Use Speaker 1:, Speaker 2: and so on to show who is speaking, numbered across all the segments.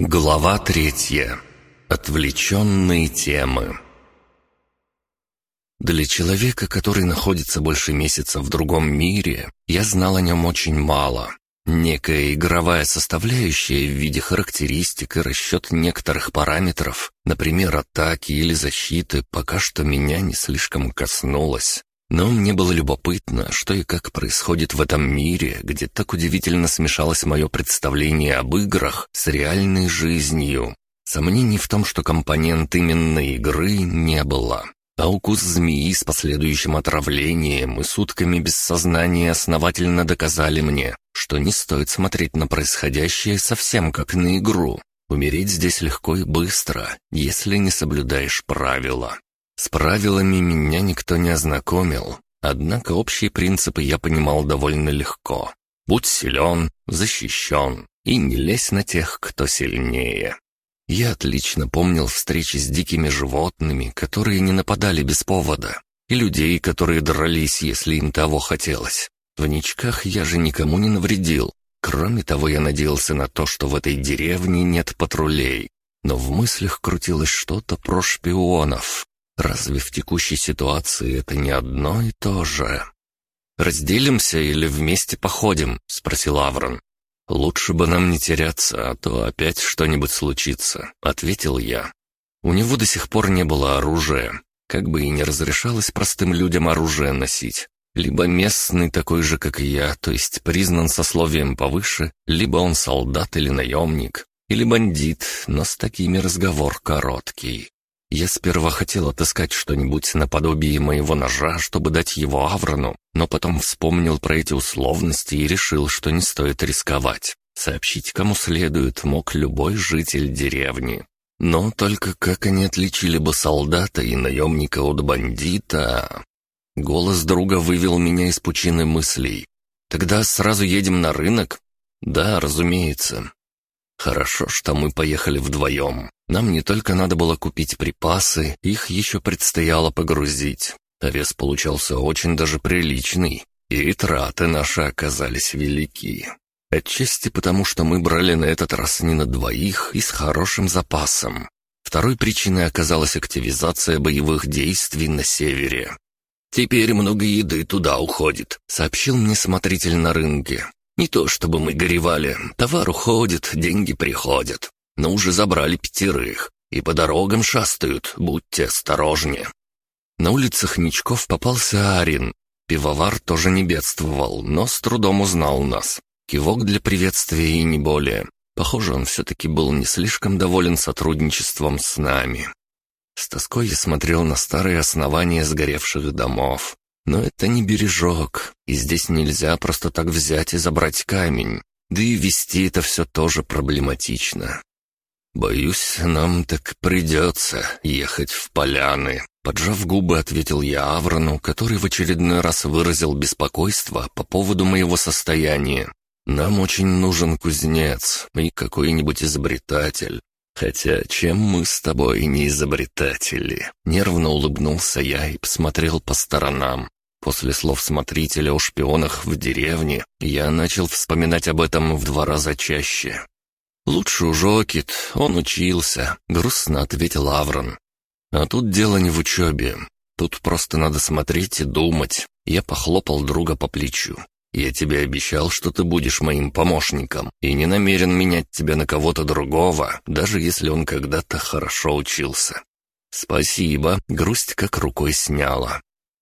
Speaker 1: Глава третья. Отвлеченные темы. Для человека, который находится больше месяца в другом мире, я знал о нем очень мало. Некая игровая составляющая в виде характеристик и расчет некоторых параметров, например, атаки или защиты, пока что меня не слишком коснулась. Но мне было любопытно, что и как происходит в этом мире, где так удивительно смешалось мое представление об играх с реальной жизнью. Сомнений в том, что компонент именно игры не было. А укус змеи с последующим отравлением и сутками без сознания основательно доказали мне, что не стоит смотреть на происходящее совсем как на игру. Умереть здесь легко и быстро, если не соблюдаешь правила. С правилами меня никто не ознакомил, однако общие принципы я понимал довольно легко. Будь силен, защищен и не лезь на тех, кто сильнее. Я отлично помнил встречи с дикими животными, которые не нападали без повода, и людей, которые дрались, если им того хотелось. В ничках я же никому не навредил. Кроме того, я надеялся на то, что в этой деревне нет патрулей. Но в мыслях крутилось что-то про шпионов. Разве в текущей ситуации это не одно и то же? «Разделимся или вместе походим?» — спросил Аврон. «Лучше бы нам не теряться, а то опять что-нибудь случится», — ответил я. У него до сих пор не было оружия, как бы и не разрешалось простым людям оружие носить. Либо местный такой же, как и я, то есть признан сословием повыше, либо он солдат или наемник, или бандит, но с такими разговор короткий. Я сперва хотел отыскать что-нибудь наподобие моего ножа, чтобы дать его Аврону, но потом вспомнил про эти условности и решил, что не стоит рисковать. Сообщить кому следует мог любой житель деревни. Но только как они отличили бы солдата и наемника от бандита? Голос друга вывел меня из пучины мыслей. «Тогда сразу едем на рынок?» «Да, разумеется. Хорошо, что мы поехали вдвоем. Нам не только надо было купить припасы, их еще предстояло погрузить. А вес получался очень даже приличный, и траты наши оказались велики. Отчасти потому, что мы брали на этот раз не на двоих и с хорошим запасом. Второй причиной оказалась активизация боевых действий на севере. «Теперь много еды туда уходит», — сообщил мне смотритель на рынке. Не то чтобы мы горевали, товар уходит, деньги приходят. Но уже забрали пятерых, и по дорогам шастают, будьте осторожнее. На улицах Ничков попался Арин. Пивовар тоже не бедствовал, но с трудом узнал нас. Кивок для приветствия и не более. Похоже, он все-таки был не слишком доволен сотрудничеством с нами. С тоской я смотрел на старые основания сгоревших домов. Но это не бережок, и здесь нельзя просто так взять и забрать камень. Да и вести это все тоже проблематично. «Боюсь, нам так придется ехать в поляны», — поджав губы, ответил я Аврону, который в очередной раз выразил беспокойство по поводу моего состояния. «Нам очень нужен кузнец и какой-нибудь изобретатель. Хотя чем мы с тобой не изобретатели?» Нервно улыбнулся я и посмотрел по сторонам. После слов смотрителя о шпионах в деревне я начал вспоминать об этом в два раза чаще. «Лучше уж Окит, он учился», — грустно ответил Аврон. «А тут дело не в учебе. Тут просто надо смотреть и думать». Я похлопал друга по плечу. «Я тебе обещал, что ты будешь моим помощником, и не намерен менять тебя на кого-то другого, даже если он когда-то хорошо учился». «Спасибо», — грусть как рукой сняла.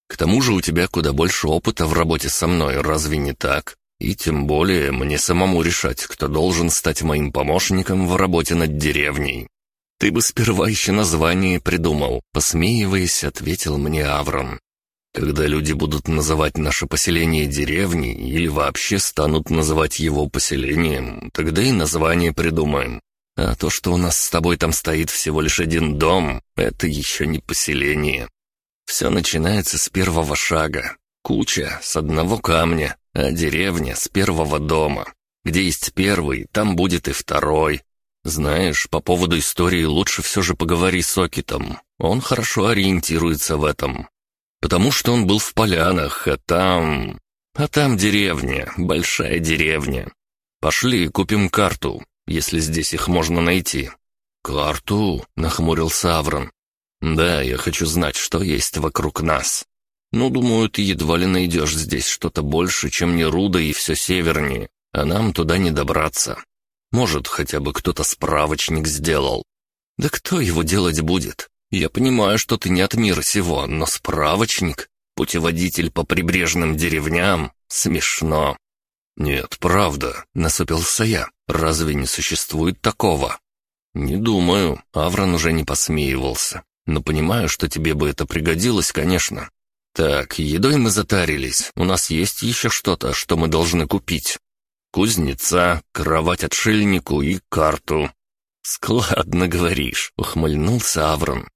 Speaker 1: К тому же у тебя куда больше опыта в работе со мной, разве не так? И тем более мне самому решать, кто должен стать моим помощником в работе над деревней. Ты бы сперва еще название придумал, посмеиваясь, ответил мне Аврон. Когда люди будут называть наше поселение деревней или вообще станут называть его поселением, тогда и название придумаем. А то, что у нас с тобой там стоит всего лишь один дом, это еще не поселение. Все начинается с первого шага. Куча с одного камня, а деревня с первого дома. Где есть первый, там будет и второй. Знаешь, по поводу истории лучше все же поговори с Окитом. Он хорошо ориентируется в этом. Потому что он был в полянах, а там... А там деревня, большая деревня. Пошли, купим карту. если здесь их можно найти?» «Карту?» — нахмурился Аврон. «Да, я хочу знать, что есть вокруг нас. Ну, думаю, ты едва ли найдешь здесь что-то больше, чем Неруда и все севернее, а нам туда не добраться. Может, хотя бы кто-то справочник сделал. Да кто его делать будет? Я понимаю, что ты не от мира сего, но справочник, путеводитель по прибрежным деревням, смешно. Нет, правда, насупился я. Разве не существует такого? Не думаю, Аврон уже не посмеивался. Но понимаю, что тебе бы это пригодилось, конечно. Так, едой мы затарились. У нас есть еще что-то, что мы должны купить. Кузнеца, кровать отшельнику и карту. «Складно говоришь», — ухмыльнулся Аврон.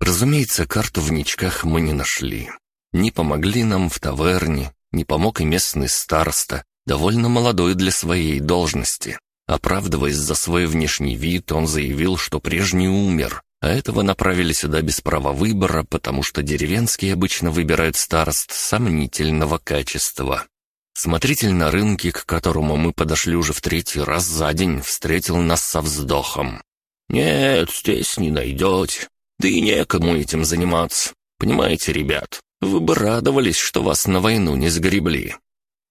Speaker 1: Разумеется, карту в ничках мы не нашли. Не помогли нам в таверне, не помог и местный староста, довольно молодой для своей должности. Оправдываясь за свой внешний вид, он заявил, что прежний умер, а этого направили сюда без права выбора, потому что деревенские обычно выбирают старост сомнительного качества. Смотритель на рынке, к которому мы подошли уже в третий раз за день, встретил нас со вздохом. «Нет, здесь не найдете. Да и некому этим заниматься. Понимаете, ребят, вы бы радовались, что вас на войну не сгребли».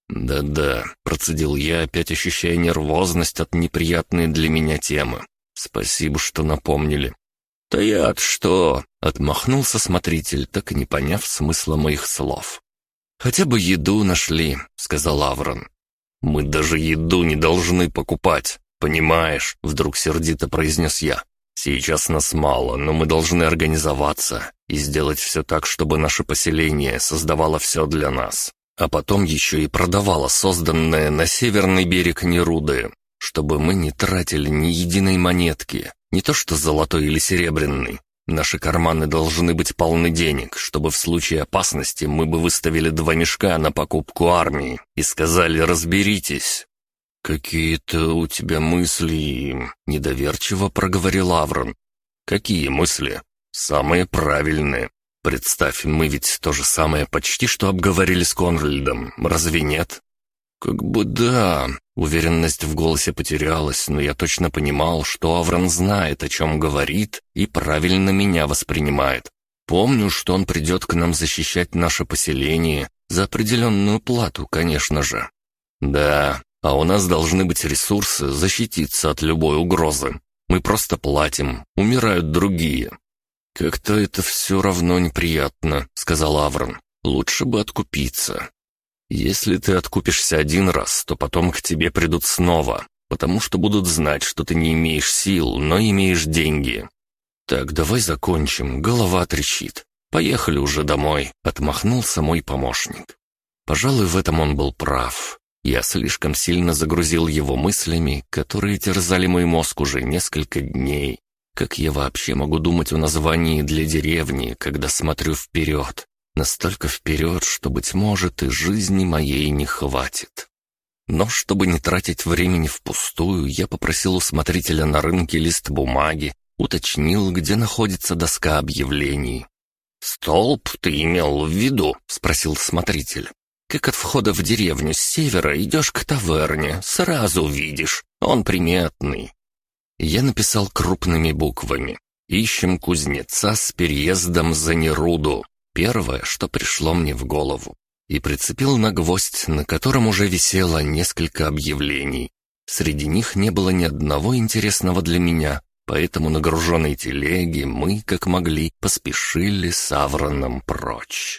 Speaker 1: «Да-да», — процедил я, опять ощущая нервозность от неприятной для меня темы. «Спасибо, что напомнили». «Да я-то что?» — отмахнулся смотритель, так и не поняв смысла моих слов. «Хотя бы еду нашли», — сказал Аврон. «Мы даже еду не должны покупать, понимаешь?» — вдруг сердито произнес я. «Сейчас нас мало, но мы должны организоваться и сделать все так, чтобы наше поселение создавало все для нас, а потом еще и продавало созданное на северный берег Неруды, чтобы мы не тратили ни единой монетки, не то что золотой или серебряный, Наши карманы должны быть полны денег, чтобы в случае опасности мы бы выставили два мешка на покупку армии и сказали «разберитесь». «Какие-то у тебя мысли...» — недоверчиво проговорил Аврон. «Какие мысли?» «Самые правильные. Представь, мы ведь то же самое почти что обговорили с Конральдом, разве нет?» «Как бы да». Уверенность в голосе потерялась, но я точно понимал, что Аврон знает, о чем говорит, и правильно меня воспринимает. Помню, что он придет к нам защищать наше поселение, за определенную плату, конечно же. Да, а у нас должны быть ресурсы защититься от любой угрозы. Мы просто платим, умирают другие. «Как-то это все равно неприятно», — сказал Аврон. «Лучше бы откупиться». Если ты откупишься один раз, то потом к тебе придут снова, потому что будут знать, что ты не имеешь сил, но имеешь деньги. Так, давай закончим, голова трещит. Поехали уже домой, отмахнулся мой помощник. Пожалуй, в этом он был прав. Я слишком сильно загрузил его мыслями, которые терзали мой мозг уже несколько дней. Как я вообще могу думать о названии для деревни, когда смотрю вперед? Настолько вперед, что, быть может, и жизни моей не хватит. Но чтобы не тратить времени впустую, я попросил у смотрителя на рынке лист бумаги, уточнил, где находится доска объявлений. «Столб ты имел в виду?» — спросил смотритель. «Как от входа в деревню с севера идешь к таверне, сразу видишь, он приметный». Я написал крупными буквами. «Ищем кузнеца с переездом за Неруду первое, что пришло мне в голову, и прицепил на гвоздь, на котором уже висело несколько объявлений. Среди них не было ни одного интересного для меня, поэтому на груженной телеге мы, как могли, поспешили с Авроном прочь.